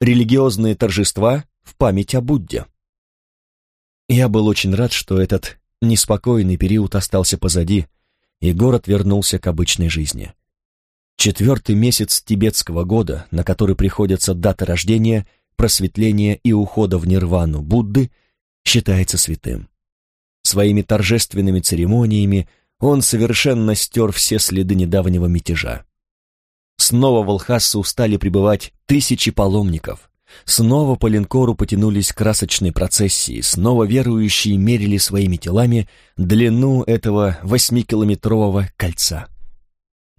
религиозные торжества в память о Будде. Я был очень рад, что этот неспокойный период остался позади, и город вернулся к обычной жизни. Четвертый месяц тибетского года, на который приходятся даты рождения, просветления и ухода в нирвану Будды, считается святым. Своими торжественными церемониями он совершенно стер все следы недавнего мятежа. Снова в Алхассу стали прибывать тысячи паломников. Снова по линкору потянулись красочные процессии, снова верующие мерили своими телами длину этого восьмикилометрового кольца.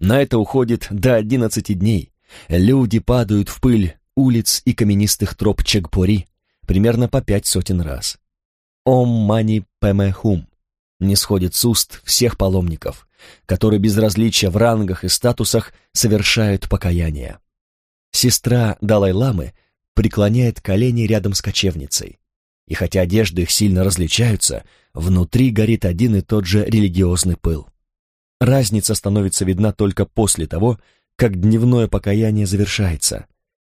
На это уходит до одиннадцати дней. Люди падают в пыль улиц и каменистых троп Чегпори примерно по пять сотен раз. Ом мани пэме хум не сходит с уст всех паломников, которые без различия в рангах и статусах совершают покаяние. Сестра Далай-ламы преклоняет колени рядом с кочевницей. И хотя одежды их сильно различаются, внутри горит один и тот же религиозный пыл. Разница становится видна только после того, как дневное покаяние завершается.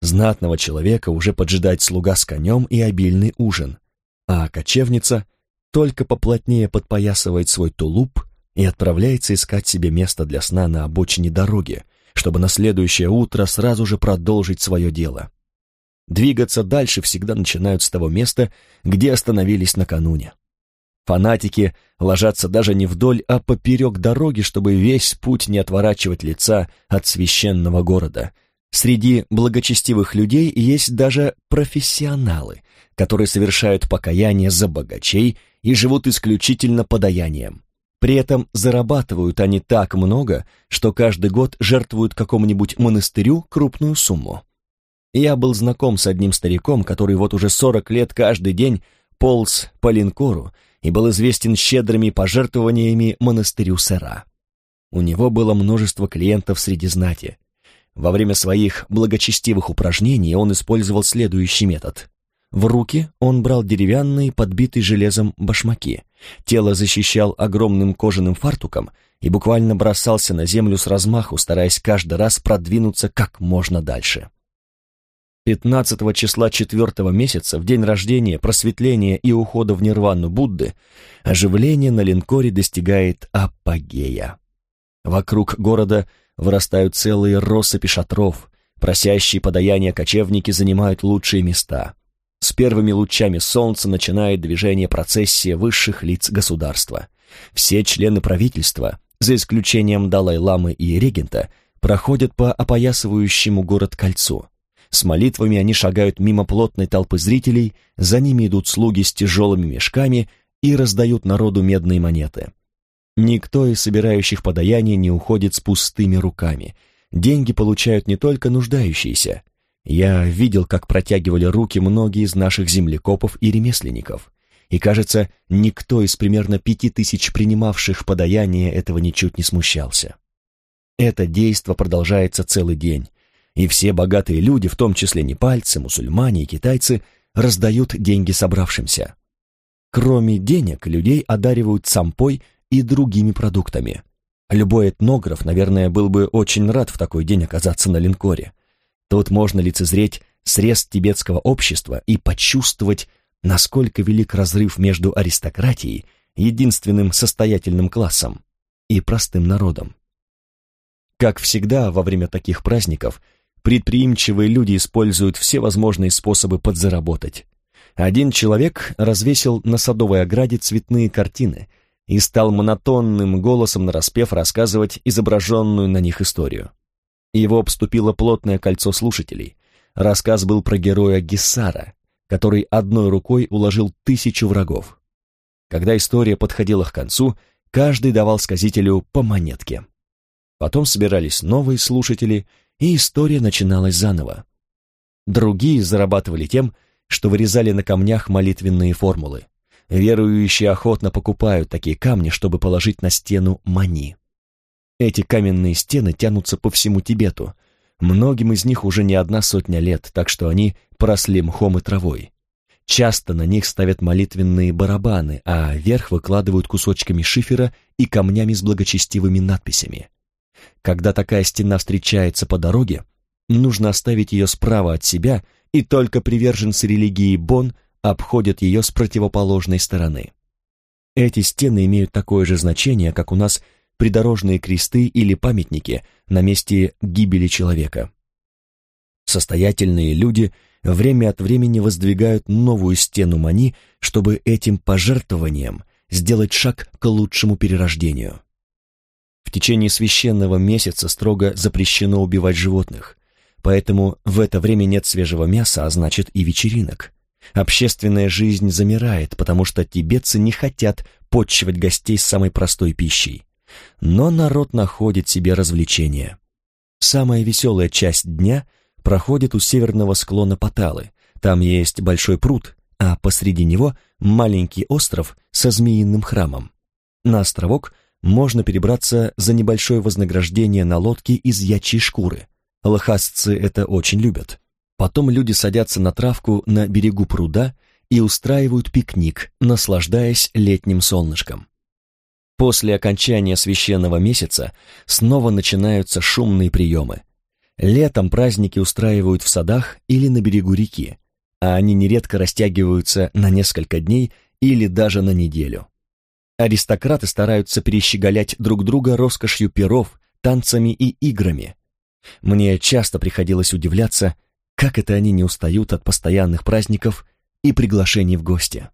Знатного человека уже поджидает слуга с конем и обильный ужин, а кочевница только поплотнее подпоясывает свой тулуп и отправляется искать себе место для сна на обочине дороги, чтобы на следующее утро сразу же продолжить свое дело. Двигаться дальше всегда начинают с того места, где остановились накануне. Фанатики ложатся даже не вдоль, а поперек дороги, чтобы весь путь не отворачивать лица от священного города. Среди благочестивых людей есть даже профессионалы, которые совершают покаяние за богачей и живут исключительно подаянием. При этом зарабатывают они так много, что каждый год жертвуют какому-нибудь монастырю крупную сумму. Я был знаком с одним стариком, который вот уже 40 лет каждый день полз по линкору и был известен щедрыми пожертвованиями монастырю Сера. У него было множество клиентов среди знати. Во время своих благочестивых упражнений он использовал следующий метод. В руки он брал деревянные, подбитые железом башмаки. Тело защищал огромным кожаным фартуком и буквально бросался на землю с размаху, стараясь каждый раз продвинуться как можно дальше. 15 числа четвертого месяца, в день рождения, просветления и ухода в нирвану Будды, оживление на линкоре достигает апогея. Вокруг города вырастают целые россыпи шатров, просящие подаяния кочевники занимают лучшие места. С первыми лучами солнца начинает движение процессия высших лиц государства. Все члены правительства, за исключением Далай-ламы и регента, проходят по опоясывающему город кольцу. С молитвами они шагают мимо плотной толпы зрителей, за ними идут слуги с тяжелыми мешками и раздают народу медные монеты. Никто из собирающих подаяние не уходит с пустыми руками. Деньги получают не только нуждающиеся, я видел, как протягивали руки многие из наших землекопов и ремесленников, и, кажется, никто из примерно пяти тысяч принимавших подаяние этого ничуть не смущался. Это действо продолжается целый день, и все богатые люди, в том числе непальцы, мусульмане и китайцы, раздают деньги собравшимся. Кроме денег, людей одаривают сампой и другими продуктами. Любой этнограф, наверное, был бы очень рад в такой день оказаться на линкоре. Тут можно лицезреть срез тибетского общества и почувствовать, насколько велик разрыв между аристократией, единственным состоятельным классом, и простым народом. Как всегда во время таких праздников, предприимчивые люди используют все возможные способы подзаработать. Один человек развесил на садовой ограде цветные картины и стал монотонным голосом нараспев рассказывать изображенную на них историю. Его обступило плотное кольцо слушателей. Рассказ был про героя Гессара, который одной рукой уложил тысячу врагов. Когда история подходила к концу, каждый давал сказителю по монетке. Потом собирались новые слушатели, и история начиналась заново. Другие зарабатывали тем, что вырезали на камнях молитвенные формулы. Верующие охотно покупают такие камни, чтобы положить на стену мани. Эти каменные стены тянутся по всему Тибету. Многим из них уже не одна сотня лет, так что они поросли мхом и травой. Часто на них ставят молитвенные барабаны, а верх выкладывают кусочками шифера и камнями с благочестивыми надписями. Когда такая стена встречается по дороге, нужно оставить ее справа от себя и только приверженцы религии Бон обходят ее с противоположной стороны. Эти стены имеют такое же значение, как у нас придорожные кресты или памятники на месте гибели человека. Состоятельные люди время от времени воздвигают новую стену Мани, чтобы этим пожертвованием сделать шаг к лучшему перерождению. В течение священного месяца строго запрещено убивать животных, поэтому в это время нет свежего мяса, а значит и вечеринок. Общественная жизнь замирает, потому что тибетцы не хотят подчивать гостей самой простой пищей. Но народ находит себе развлечения. Самая веселая часть дня проходит у северного склона Паталы. Там есть большой пруд, а посреди него маленький остров со змеиным храмом. На островок можно перебраться за небольшое вознаграждение на лодке из ячьей шкуры. Лхасцы это очень любят. Потом люди садятся на травку на берегу пруда и устраивают пикник, наслаждаясь летним солнышком. После окончания священного месяца снова начинаются шумные приемы. Летом праздники устраивают в садах или на берегу реки, а они нередко растягиваются на несколько дней или даже на неделю. Аристократы стараются перещеголять друг друга роскошью перов, танцами и играми. Мне часто приходилось удивляться, как это они не устают от постоянных праздников и приглашений в гости.